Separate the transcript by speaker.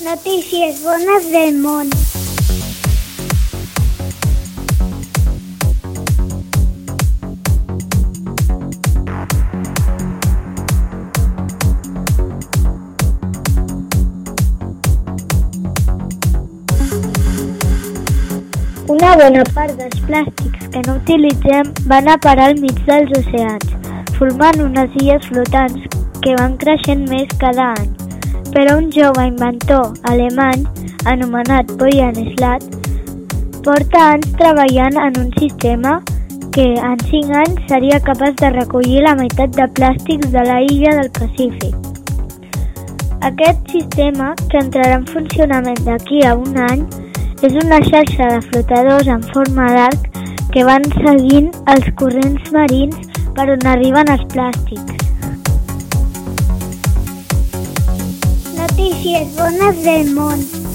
Speaker 1: Notícies bones del món. Una bona part dels plàstics que no utilitzem van a parar al mig dels oceans, formant unes illes flotants que van creixent més cada any. Però un jove inventor alemany, anomenat Boyan Slat, porta anys treballant en un sistema que en 5 anys seria capaç de recollir la meitat de plàstics de la illa del Pacífic. Aquest sistema, que entrarà en funcionament d'aquí a un any, és una xarxa de flotadors en forma d'arc que van seguint els corrents marins per on arriben els plàstics. Notícies bones del món.